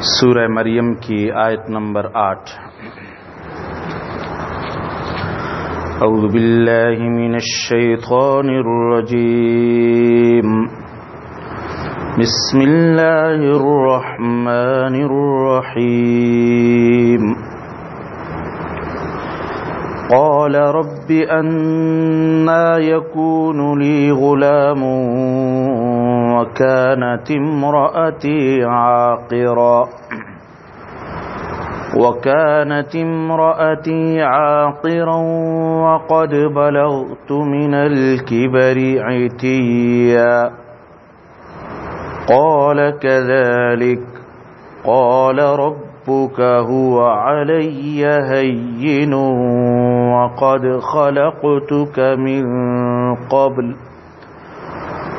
سورہ مریم کی آیت نمبر آٹھ۔ اعوذ باللہ من الشیطان الرجیم۔ بسم اللہ الرحمن الرحیم۔ قال رب أنا يكون لي غلام وكانت امرأتي عاقرا. وكانت امرأتي عاقرا وقد بلغت من الكبر عتيا. قال كذلك. قال رب ربك هو علي هين وقد خلقتك من قبل.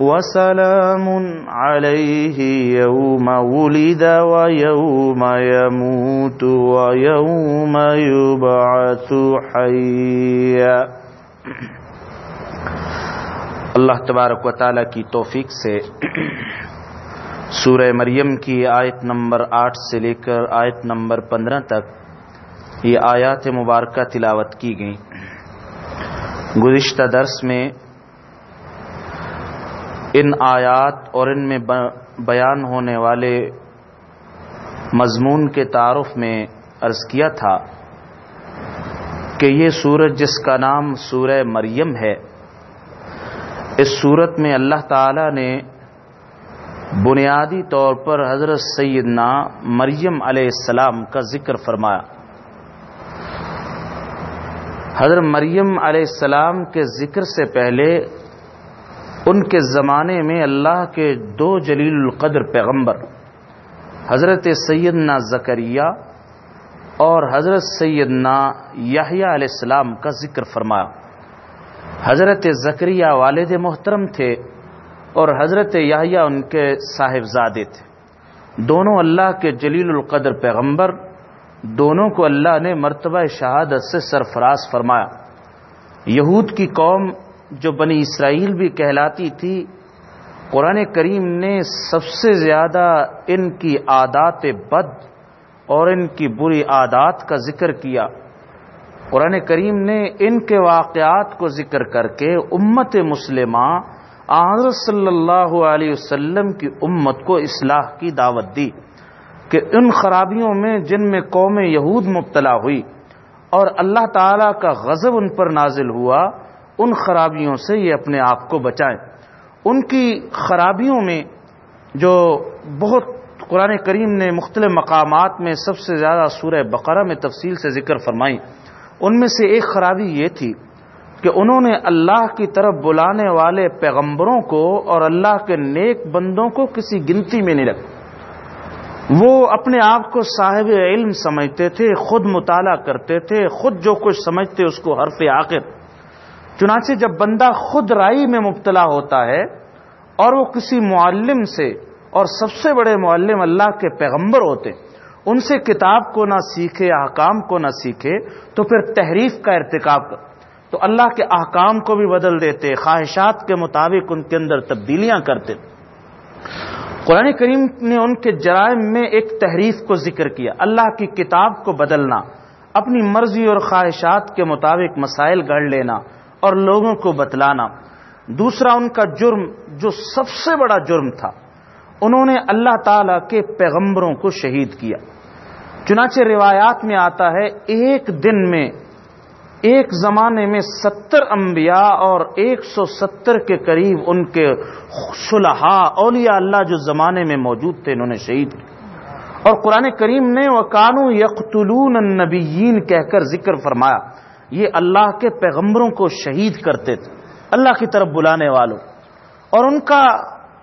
وسلام عليه يوم ولد ويوم يموت ويوم يبعث حيا. اللہ تبارک و تعالی کی توفیق سے سورہ مریم کی آیت نمبر آٹھ سے لے کر آیت نمبر پندرہ تک یہ آیات مبارکہ تلاوت کی گئیں۔ گزشتہ درس میں ان آیات اور ان میں بیان ہونے والے مضمون کے تعارف میں عرض کیا تھا کہ یہ سورج جس کا نام سورہ مریم ہے، اس صورت میں اللہ تعالی نے بنیادی طور پر حضرت سیدنا مریم علیہ السلام کا ذکر فرمایا۔ حضرت مریم علیہ السلام کے ذکر سے پہلے ان کے زمانے میں اللہ کے دو جلیل القدر پیغمبر، حضرت سیدنا زکریہ اور حضرت سیدنا یاہیا علیہ السلام کا ذکر فرمایا۔ حضرت زکریہ والد محترم تھے اور حضرت یاہیا ان کے صاحبزادے تھے۔ دونوں اللہ کے جلیل القدر پیغمبر، دونوں کو اللہ نے مرتبہ شہادت سے سرفراز فرمایا۔ یہود کی قوم جو بنی اسرائیل بھی کہلاتی تھی، قرآن کریم نے سب سے زیادہ ان کی عادات بد اور ان کی بری عادات کا ذکر کیا۔ قرآن کریم نے ان کے واقعات کو ذکر کر کے امت مسلمہ آضر صلی اللہ علیہ وسلم کی امت کو اصلاح کی دعوت دی کہ ان خرابیوں میں جن میں قوم یہود مبتلا ہوئی اور اللہ تعالی کا غضب ان پر نازل ہوا ان خرابیوں سے یہ اپنے آپ کو بچائیں۔ ان کی خرابیوں میں جو بہت قرآن کریم نے مختلف مقامات میں سب سے زیادہ سورہ بقرہ میں تفصیل سے ذکر فرمائی، ان میں سے ایک خرابی یہ تھی کہ انہوں نے اللہ کی طرف بلانے والے پیغمبروں کو اور اللہ کے نیک بندوں کو کسی گنتی میں نہیں رکھا۔ وہ اپنے آپ کو صاحب علم سمجھتے تھے، خود مطالعہ کرتے تھے، خود جو کچھ سمجھتے، اس کو حرف آخر۔ چنانچہ جب بندہ خود رائی میں مبتلا ہوتا ہے اور وہ کسی معلم سے اور سب سے بڑے معلم اللہ کے پیغمبر ہوتے ان سے کتاب کو نہ سیکھے، احکام کو نہ سیکھے، تو پھر تحریف کا ارتکاب تو اللہ کے احکام کو بھی بدل دیتے، خواہشات کے مطابق ان کے اندر تبدیلیاں کرتے۔ قرآن کریم نے ان کے جرائم میں ایک تحریف کو ذکر کیا، اللہ کی کتاب کو بدلنا، اپنی مرضی اور خواہشات کے مطابق مسائل گڑھ لینا۔ اور لوگوں کو بتلانا۔ دوسرا ان کا جرم جو سب سے بڑا جرم تھا، انہوں نے اللہ تعالی کے پیغمبروں کو شہید کیا۔ چنانچہ روایات میں آتا ہے، ایک دن میں، ایک زمانے میں ستر انبیاء اور ایک سو ستر کے قریب ان کے صلحاء، اولیاء اللہ جو زمانے میں موجود تھے، انہوں نے شہید کیا۔ اور قرآن کریم نے وہ کانو یقتلون النبیین کہہ کر ذکر فرمایا۔ یہ اللہ کے پیغمبروں کو شہید کرتے تھے، اللہ کی طرف بلانے والوں۔ اور ان کا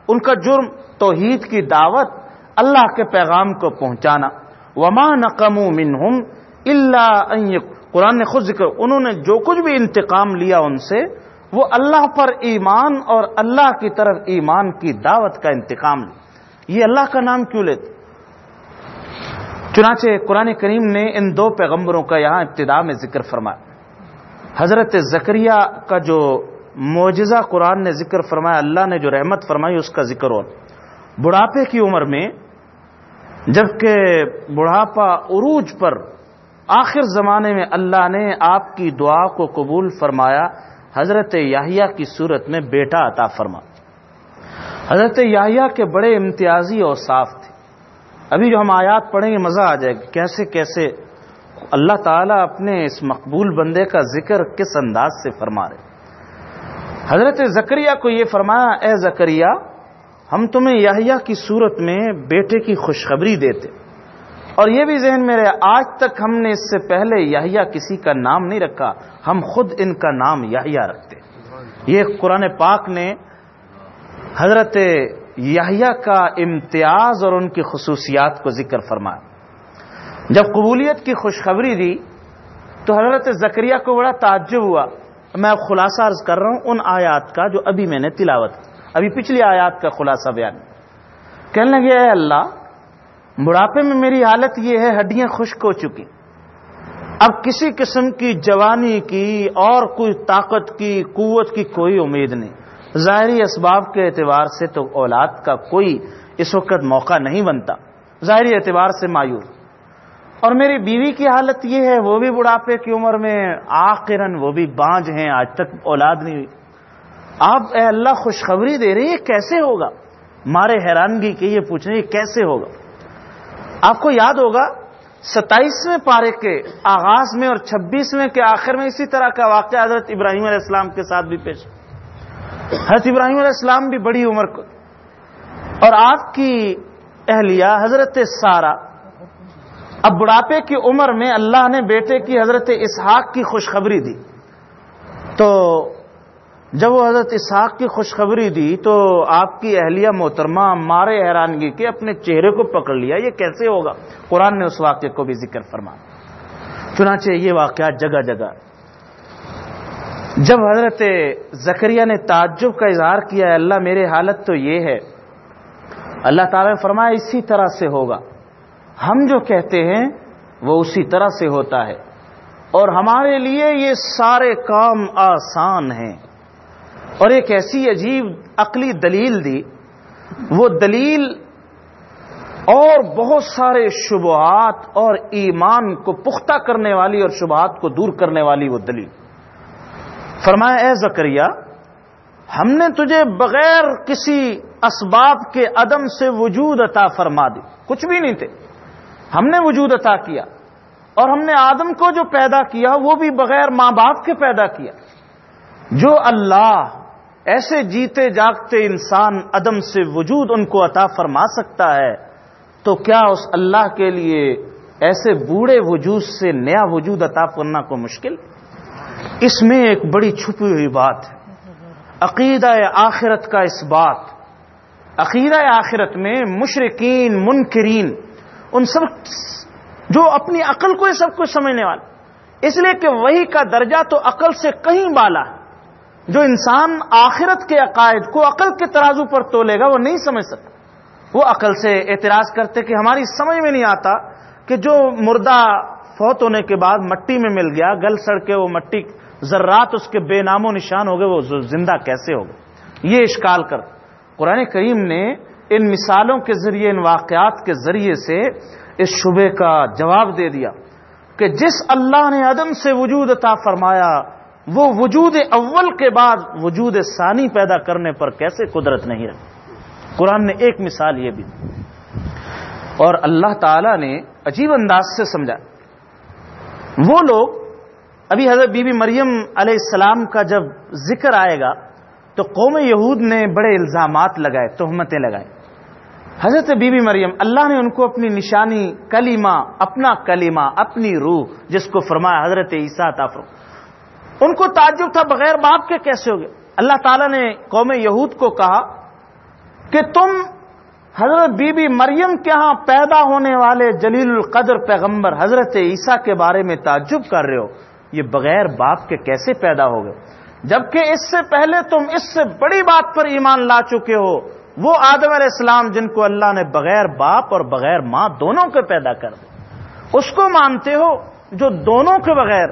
ان کا جرم، توحید کی دعوت اللہ کے پیغام کو پہنچانا۔ وما نقم منہم اللہ قرآن نے خود ذکر، انہوں نے جو کچھ بھی انتقام لیا ان سے، وہ اللہ پر ایمان اور اللہ کی طرف ایمان کی دعوت کا انتقام لیا۔ یہ اللہ کا نام کیوں لیتے؟ چنانچہ قرآن کریم نے ان دو پیغمبروں کا یہاں ابتدا میں ذکر فرمایا۔ حضرت زکریہ کا جو معجزہ قرآن نے ذکر فرمایا، اللہ نے جو رحمت فرمائی، اس کا ذکر ہو بڑھاپے کی عمر میں، جبکہ بڑھاپا عروج پر آخر زمانے میں اللہ نے آپ کی دعا کو قبول فرمایا، حضرت یاہیا کی صورت میں بیٹا عطا فرما۔ حضرت یاہیا کے بڑے امتیازی اور صاف تھے۔ ابھی جو ہم آیات پڑھیں گے، مزہ آ جائے گا۔ کیسے کیسے اللہ تعالیٰ اپنے اس مقبول بندے کا ذکر کس انداز سے فرما رہے حضرت زکریہ کو یہ فرمایا، اے زکریہ ہم تمہیں یاہیا کی صورت میں بیٹے کی خوشخبری دیتے۔ اور یہ بھی ذہن میں رہے، آج تک ہم نے اس سے پہلے یاہیا کسی کا نام نہیں رکھا، ہم خود ان کا نام یاہیا رکھتے۔ یہ قرآن پاک نے حضرت یاہیا کا امتیاز اور ان کی خصوصیات کو ذکر فرمایا۔ جب قبولیت کی خوشخبری دی تو حضرت زکریہ کو بڑا تعجب ہوا۔ میں اب خلاصہ عرض کر رہا ہوں ان آیات کا جو ابھی میں نے تلاوت ابھی پچھلی آیات کا خلاصہ بیان۔ کہنے لگے، اے اللہ، بڑھاپے میں میری حالت یہ ہے، ہڈیاں خشک ہو چکی۔ اب کسی قسم کی جوانی کی اور کوئی طاقت کی، قوت کی کوئی امید نہیں۔ ظاہری اسباب کے اعتبار سے تو اولاد کا کوئی اس وقت موقع نہیں بنتا۔ ظاہری اعتبار سے مایوس اور میری بیوی کی حالت یہ ہے، وہ بھی بڑھاپے کی عمر میں آخرن وہ بھی بانج ہیں، آج تک اولاد نہیں ہوئی۔ آپ اے اللہ خوشخبری دے رہے یہ کیسے ہوگا؟ مارے حیرانگی کے یہ پوچھ رہے یہ کیسے ہوگا؟ آپ کو یاد ہوگا، ستائیسویں پارے کے آغاز میں اور چھبیسویں کے آخر میں اسی طرح کا واقعہ حضرت ابراہیم علیہ السلام کے ساتھ بھی پیش حضرت ابراہیم علیہ السلام بھی بڑی عمر کو۔ اور آپ کی اہلیہ حضرت سارا اب بڑھاپے کی عمر میں اللہ نے بیٹے کی حضرت اسحاق کی خوشخبری دی۔ تو جب وہ حضرت اسحاق کی خوشخبری دی تو آپ کی اہلیہ محترمہ مارے حیرانگی کے اپنے چہرے کو پکڑ لیا۔ یہ کیسے ہوگا؟ قرآن نے اس واقعے کو بھی ذکر فرما چنانچہ یہ واقعات جگہ جگہ۔ جب حضرت زکریہ نے تعجب کا اظہار کیا ہے اللہ میرے حالت تو یہ ہے۔ اللہ تعالی نے فرمایا اسی طرح سے ہوگا۔ ہم جو کہتے ہیں وہ اسی طرح سے ہوتا ہے۔ اور ہمارے لیے یہ سارے کام آسان ہیں۔ اور ایک ایسی عجیب عقلی دلیل دی، وہ دلیل اور بہت سارے شبہات اور ایمان کو پختہ کرنے والی اور شبہات کو دور کرنے والی وہ دلیل۔ فرمایا، اے زکریہ ہم نے تجھے بغیر کسی اسباب کے عدم سے وجود عطا فرما دی۔ کچھ بھی نہیں تھے۔ ہم نے وجود عطا کیا اور ہم نے آدم کو جو پیدا کیا وہ بھی بغیر ماں باپ کے پیدا کیا۔ جو اللہ ایسے جیتے جاگتے انسان عدم سے وجود ان کو عطا فرما سکتا ہے، تو کیا اس اللہ کے لیے ایسے بوڑھے وجود سے نیا وجود عطا کرنا کو مشکل؟ اس میں ایک بڑی چھپی ہوئی بات ہے۔ عقیدہ آخرت کا اس بات۔ عقیدہ آخرت میں مشرقین منکرین ان سب جو اپنی عقل کو یہ سب کچھ سمجھنے والے۔ اس لیے کہ وہی کا درجہ تو عقل سے کہیں بالا ہے۔ جو انسان آخرت کے عقائد کو عقل کے ترازو پر تولے گا، وہ نہیں سمجھ سکتا۔ وہ عقل سے اعتراض کرتے کہ ہماری سمجھ میں نہیں آتا کہ جو مردہ فوت ہونے کے بعد مٹی میں مل گیا، گل سڑ کے وہ مٹی ذرات اس کے بے نام و نشان ہو گئے، وہ زندہ کیسے ہوگا یہ اشکال کر۔ قرآن کریم نے ان مثالوں کے ذریعے، ان واقعات کے ذریعے سے اس شبے کا جواب دے دیا کہ جس اللہ نے عدم سے وجود عطا فرمایا، وہ وجود اول کے بعد وجود ثانی پیدا کرنے پر کیسے قدرت نہیں رہی قرآن نے ایک مثال یہ بھی اور اللہ تعالی نے عجیب انداز سے سمجھا وہ لوگ، ابھی حضرت بی بی مریم علیہ السلام کا جب ذکر آئے گا، تو قوم یہود نے بڑے الزامات لگائے، تہمتیں لگائے حضرت بی بی مریم، اللہ نے ان کو اپنی نشانی، کلیمہ، اپنا کلیمہ، اپنی روح، جس کو فرمایا حضرت عیسیٰ تافر ان کو تعجب تھا بغیر باپ کے کیسے ہو گئے اللہ تعالیٰ نے قوم یہود کو کہا کہ تم حضرت بی بی مریم کے ہاں پیدا ہونے والے جلیل القدر پیغمبر حضرت عیسیٰ کے بارے میں تعجب کر رہے ہو، یہ بغیر باپ کے کیسے پیدا ہو گئے؟ جبکہ اس سے پہلے تم اس سے بڑی بات پر ایمان لا چکے ہو۔ وہ آدم علیہ السلام جن کو اللہ نے بغیر باپ اور بغیر ماں دونوں کے پیدا کر دے اس کو مانتے ہو جو دونوں کے بغیر،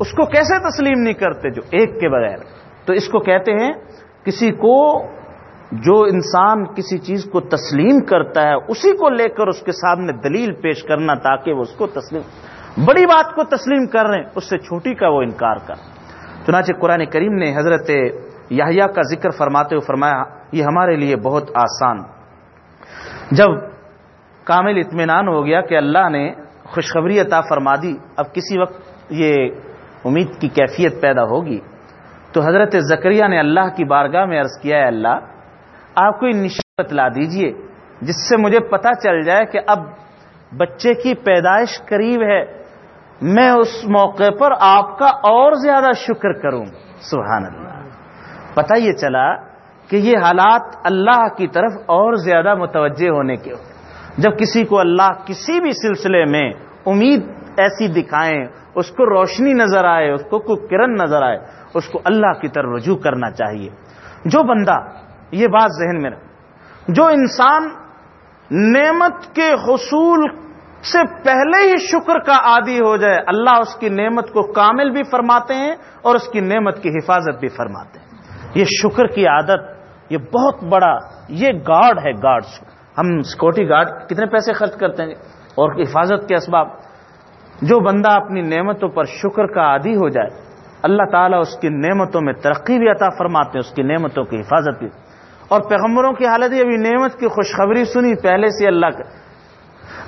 اس کو کیسے تسلیم نہیں کرتے جو ایک کے بغیر؟ تو اس کو کہتے ہیں کسی کو جو انسان کسی چیز کو تسلیم کرتا ہے، اسی کو لے کر اس کے سامنے دلیل پیش کرنا تاکہ وہ اس کو تسلیم، بڑی بات کو تسلیم کر رہے ہیں، اس سے چھوٹی کا وہ انکار کر۔ چنانچہ قرآن کریم نے حضرت یاہیا کا ذکر فرماتے ہوئے فرمایا، یہ ہمارے لیے بہت آسان۔ جب کامل اطمینان ہو گیا کہ اللہ نے خوشخبری عطا فرما دی، اب کسی وقت یہ امید کی کیفیت پیدا ہوگی۔ تو حضرت زکریہ نے اللہ کی بارگاہ میں عرض کیا ہے اللہ، آپ کوئی نشان بتلا دیجیے، جس سے مجھے پتا چل جائے کہ اب بچے کی پیدائش قریب ہے۔ میں اس موقع پر آپ کا اور زیادہ شکر کروں۔ سبحان اللہ۔ پتہ یہ چلا کہ یہ حالات اللہ کی طرف اور زیادہ متوجہ ہونے کے جب کسی کو اللہ کسی بھی سلسلے میں امید ایسی دکھائیں، اس کو روشنی نظر آئے، اس کو کوئی کرن نظر آئے، اس کو اللہ کی طرف رجوع کرنا چاہیے۔ جو بندہ یہ بات ذہن میں رکھ جو انسان نعمت کے حصول سے پہلے ہی شکر کا عادی ہو جائے، اللہ اس کی نعمت کو کامل بھی فرماتے ہیں اور اس کی نعمت کی حفاظت بھی فرماتے ہیں۔ یہ شکر کی عادت، یہ بہت بڑا، یہ گارڈ ہے گارڈ ہم سیکورٹی گارڈ کتنے پیسے خرچ کرتے ہیں اور حفاظت کے اسباب؟ جو بندہ اپنی نعمتوں پر شکر کا عادی ہو جائے، اللہ تعالیٰ اس کی نعمتوں میں ترقی بھی عطا فرماتے ہیں، اس کی نعمتوں کی حفاظت بھی۔ اور پیغمبروں کی حالت یہ ابھی نعمت کی خوشخبری سنی پہلے سے اللہ کا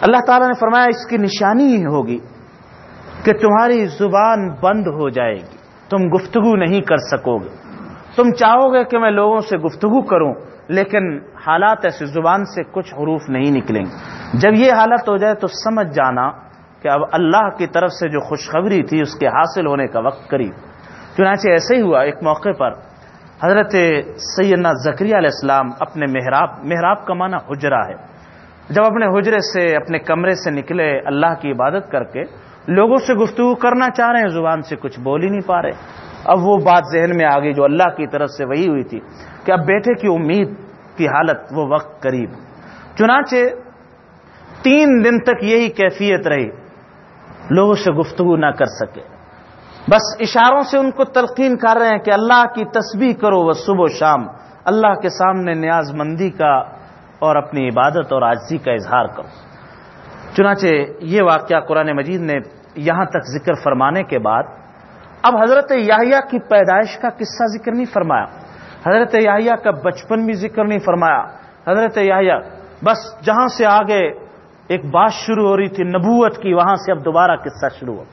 اللہ تعالیٰ نے فرمایا اس کی نشانی ہی ہوگی کہ تمہاری زبان بند ہو جائے گی، تم گفتگو نہیں کر سکو گے۔ تم چاہو گے کہ میں لوگوں سے گفتگو کروں، لیکن حالات ایسے زبان سے کچھ حروف نہیں نکلیں۔ گے جب یہ حالت ہو جائے تو سمجھ جانا کہ اب اللہ کی طرف سے جو خوشخبری تھی، اس کے حاصل ہونے کا وقت قریب۔ چنانچہ ایسے ہی ہوا ایک موقع پر، حضرت سیدنا زکری علیہ السلام اپنے محراب محراب کا معنی حجرا ہے۔ جب اپنے حجرے سے، اپنے کمرے سے نکلے اللہ کی عبادت کر کے لوگوں سے گفتگو کرنا چاہ رہے ہیں، زبان سے کچھ بول ہی نہیں پا رہے۔ اب وہ بات ذہن میں آ گئی جو اللہ کی طرف سے وہی ہوئی تھی کہ اب بیٹے کی امید کی حالت وہ وقت قریب۔ چنانچہ تین دن تک یہی کیفیت رہی۔ لوگوں سے گفتگو نہ کر سکے۔ بس اشاروں سے ان کو تلقین کر رہے ہیں کہ اللہ کی تسبیح کرو وہ صبح و شام۔ اللہ کے سامنے نیاز مندی کا اور اپنی عبادت اور آجزی کا اظہار کرو۔ چنانچہ یہ واقعہ قرآن مجید نے یہاں تک ذکر فرمانے کے بعد اب حضرت یاہیا کی پیدائش کا قصہ ذکر نہیں فرمایا۔ حضرت یاہیا کا بچپن بھی ذکر نہیں فرمایا۔ حضرت یاہیا بس جہاں سے آگے ایک بات شروع ہو رہی تھی، نبوت کی، وہاں سے اب دوبارہ قصہ شروع ہو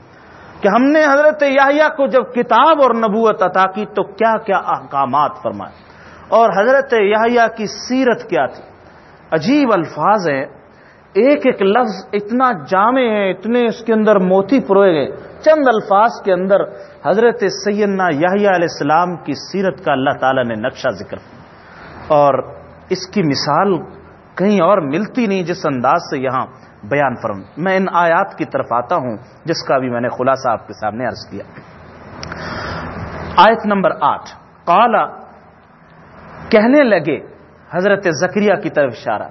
کہ ہم نے حضرت یاہیا کو جب کتاب اور نبوت عطا کی تو کیا کیا احکامات فرمائے۔ اور حضرت یاہیا کی سیرت کیا تھی؟ عجیب الفاظ ہیں۔ ایک ایک لفظ اتنا جامع ہے، اتنے اس کے اندر موتی پروئے گئے۔ چند الفاظ کے اندر حضرت سیدنا یاہیا علیہ السلام کی سیرت کا اللہ تعالی نے نقشہ ذکر اور اس کی مثال کہیں اور ملتی نہیں جس انداز سے یہاں بیان فرم۔ میں ان آیات کی طرف آتا ہوں، جس کا بھی میں نے خلاصہ آپ کے سامنے عرض کیا۔ آیت نمبر آٹھ۔ کالا کہنے لگے حضرت زکریہ کی طرف اشارہ۔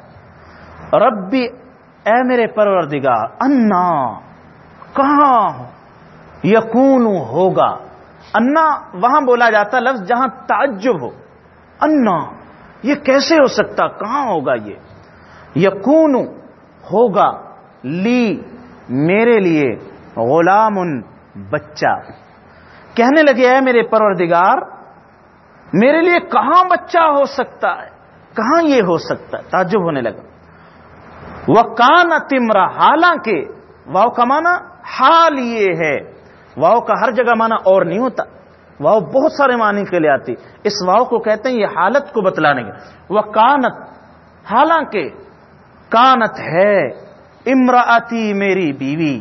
ربی اے میرے پروردگار، انا، کہاں یقون ہوگا۔ انا، وہاں بولا جاتا لفظ جہاں تعجب ہو۔ انا، یہ کیسے ہو سکتا؟ کہاں ہوگا یہ؟ یقون ہوگا لی، میرے لیے غلام بچہ۔ کہنے لگے ہے میرے پروردگار، میرے لیے کہاں بچہ ہو سکتا ہے؟ کہاں یہ ہو سکتا ہے؟ تعجب ہونے لگا۔ وہ کان تمرا حالانکہ واؤ کا مانا حال یہ ہے۔ واؤ کا ہر جگہ مانا اور نہیں ہوتا۔ واؤ بہت سارے معنی کے لیے آتی۔ اس واؤ کو کہتے ہیں یہ حالت کو بتلانے کے وہ کانت حالانکہ کانت ہے۔ امراتی میری بیوی۔